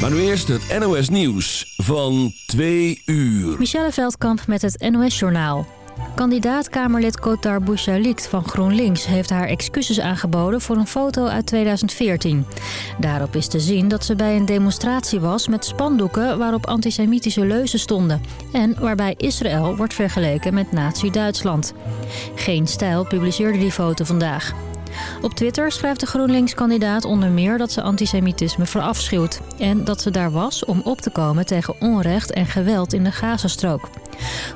Maar nu eerst het NOS Nieuws van 2 uur. Michelle Veldkamp met het NOS Journaal. Kandidaat-Kamerlid Kotar Bouchalikt van GroenLinks heeft haar excuses aangeboden voor een foto uit 2014. Daarop is te zien dat ze bij een demonstratie was met spandoeken waarop antisemitische leuzen stonden. En waarbij Israël wordt vergeleken met nazi-Duitsland. Geen Stijl publiceerde die foto vandaag. Op Twitter schrijft de GroenLinks-kandidaat onder meer dat ze antisemitisme verafschuwt. En dat ze daar was om op te komen tegen onrecht en geweld in de Gazastrook.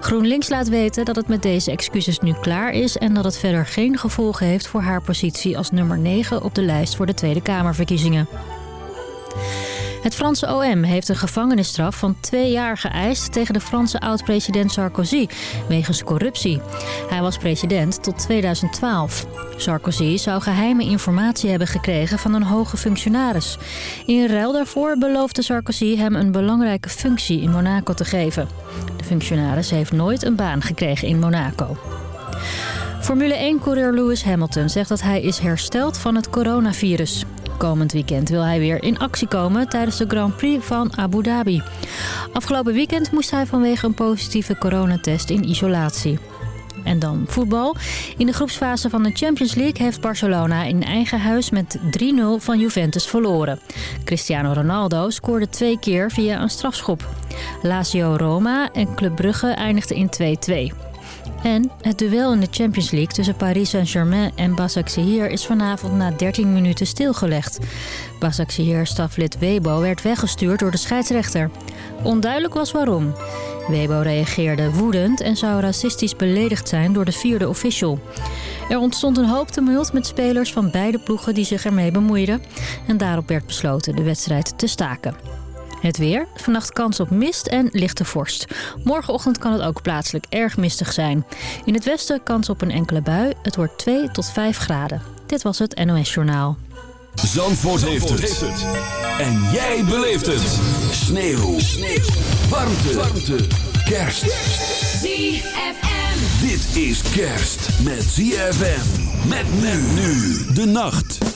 GroenLinks laat weten dat het met deze excuses nu klaar is... en dat het verder geen gevolgen heeft voor haar positie als nummer 9 op de lijst voor de Tweede Kamerverkiezingen. Het Franse OM heeft een gevangenisstraf van twee jaar geëist tegen de Franse oud-president Sarkozy wegens corruptie. Hij was president tot 2012. Sarkozy zou geheime informatie hebben gekregen van een hoge functionaris. In ruil daarvoor beloofde Sarkozy hem een belangrijke functie in Monaco te geven. De functionaris heeft nooit een baan gekregen in Monaco. Formule 1-coureur Lewis Hamilton zegt dat hij is hersteld van het coronavirus. Komend weekend wil hij weer in actie komen tijdens de Grand Prix van Abu Dhabi. Afgelopen weekend moest hij vanwege een positieve coronatest in isolatie. En dan voetbal. In de groepsfase van de Champions League heeft Barcelona in eigen huis met 3-0 van Juventus verloren. Cristiano Ronaldo scoorde twee keer via een strafschop. Lazio Roma en Club Brugge eindigden in 2-2. En het duel in de Champions League tussen Paris Saint-Germain en Basaksehir is vanavond na 13 minuten stilgelegd. Basaksehir-staflid Webo werd weggestuurd door de scheidsrechter. Onduidelijk was waarom. Webo reageerde woedend en zou racistisch beledigd zijn door de vierde official. Er ontstond een hoop tumult met spelers van beide ploegen die zich ermee bemoeiden. En daarop werd besloten de wedstrijd te staken. Het weer. Vannacht kans op mist en lichte vorst. Morgenochtend kan het ook plaatselijk erg mistig zijn. In het westen kans op een enkele bui. Het wordt 2 tot 5 graden. Dit was het NOS Journaal. Zandvoort, heeft, het. En jij beleeft het. Sneeuw. Sneeuw. Warmte. Warmte. Kerst. ZFM. Dit is kerst met ZFM. Met men nu. De nacht.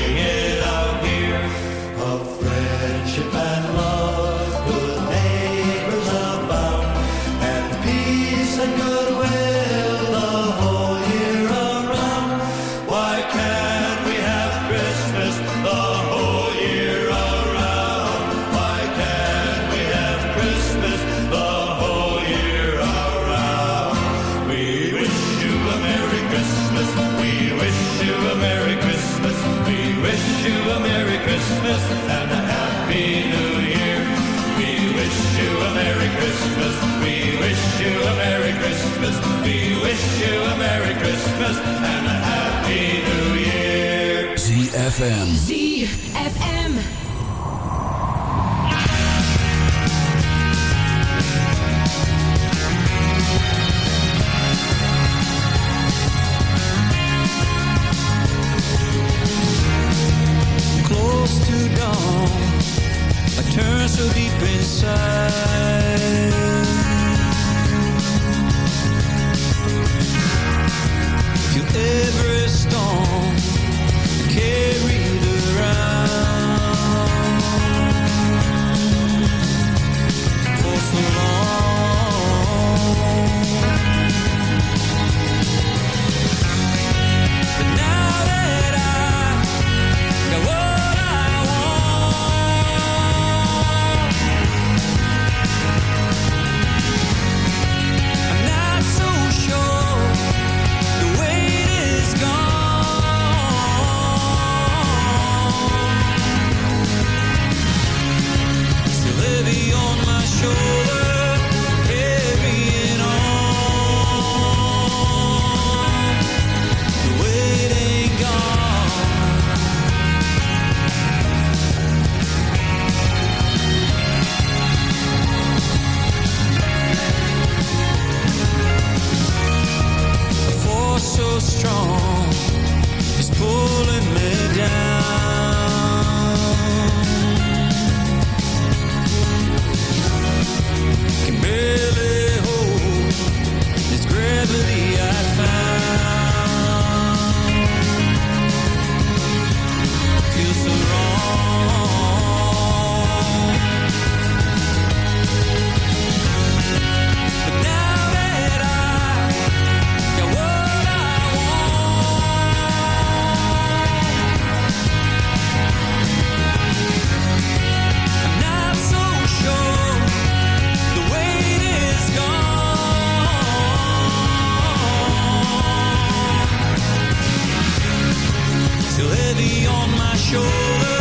friendship and love, ZFM. ZFM. close to dawn. I turn so deep inside. shoulder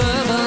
lover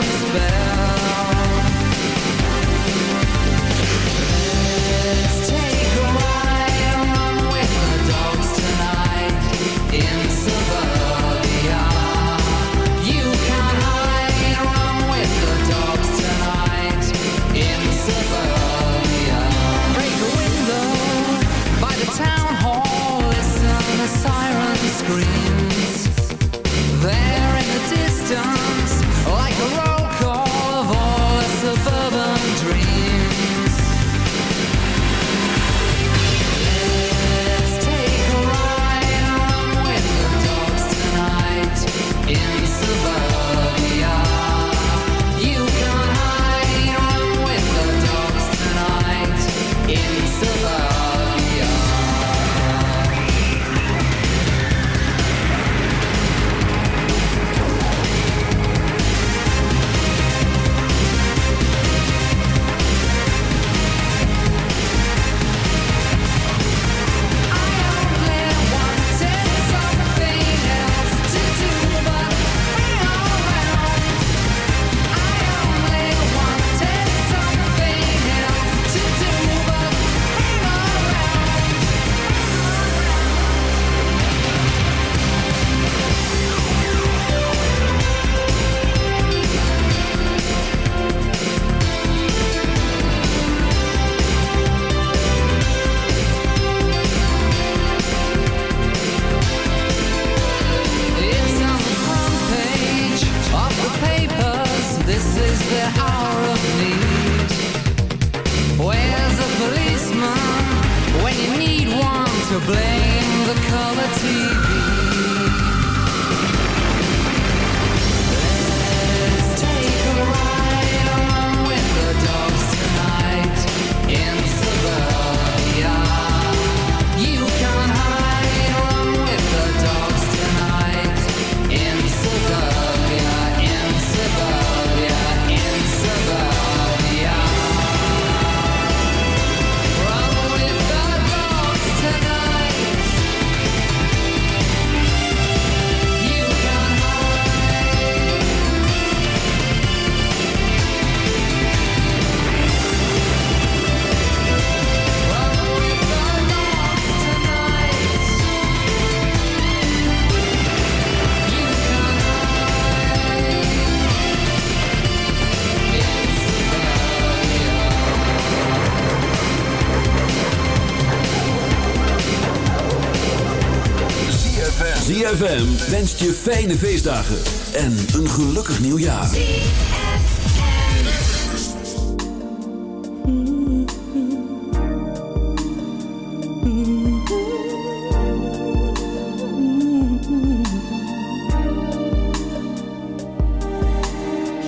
fijne feestdagen en een gelukkig nieuwjaar.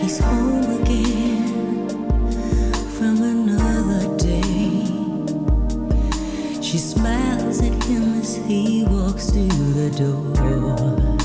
He's home again from another day. She smiles at him as he walks through the door.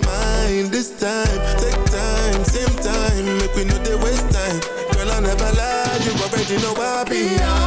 mine this time. Take time, same time. Make we know they waste time. Girl I never lie. You already know I be. honest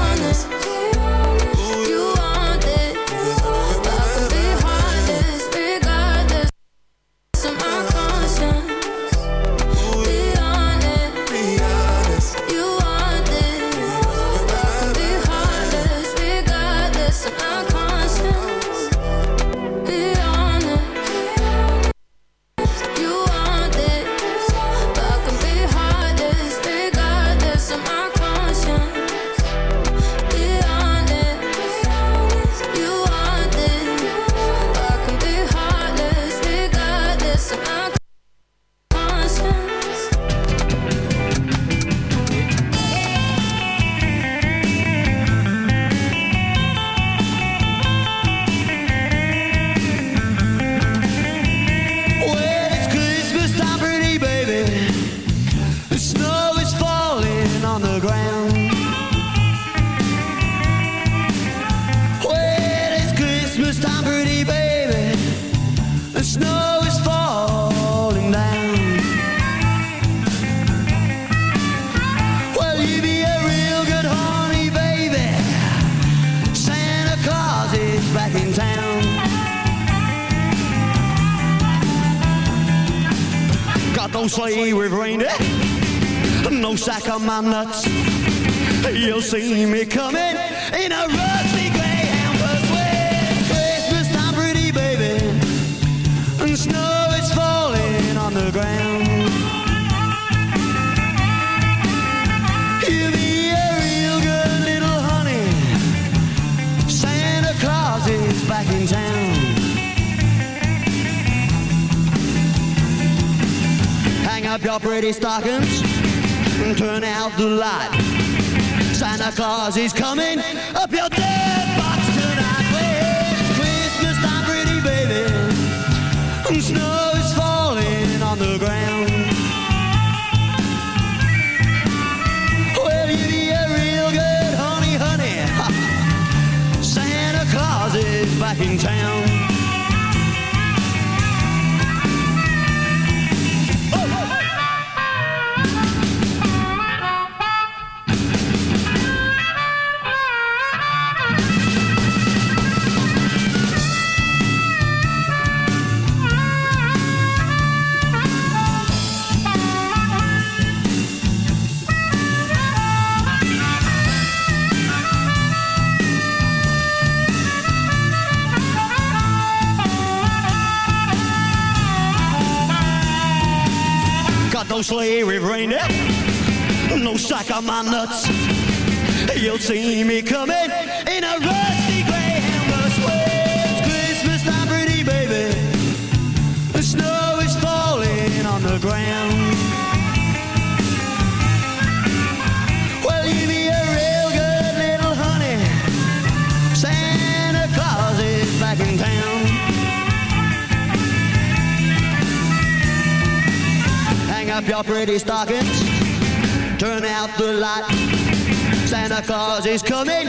sack on my nuts. You'll see me coming in a rusty bus. Well, it's Christmas time, pretty baby, and snow is falling on the ground. You be a real good little honey. Santa Claus is back in town. Hang up your pretty stockings turn out the light. Santa Claus is coming up your dead box tonight. Well, it's Christmas time, pretty baby, and snow is falling on the ground. Well, you be a real good honey, honey. Santa Claus is back in town. slavery reigned No sack on my nuts. You'll see me coming in a rusty up your pretty stockings. Turn out the light. Santa Claus is coming.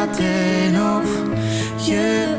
laten of je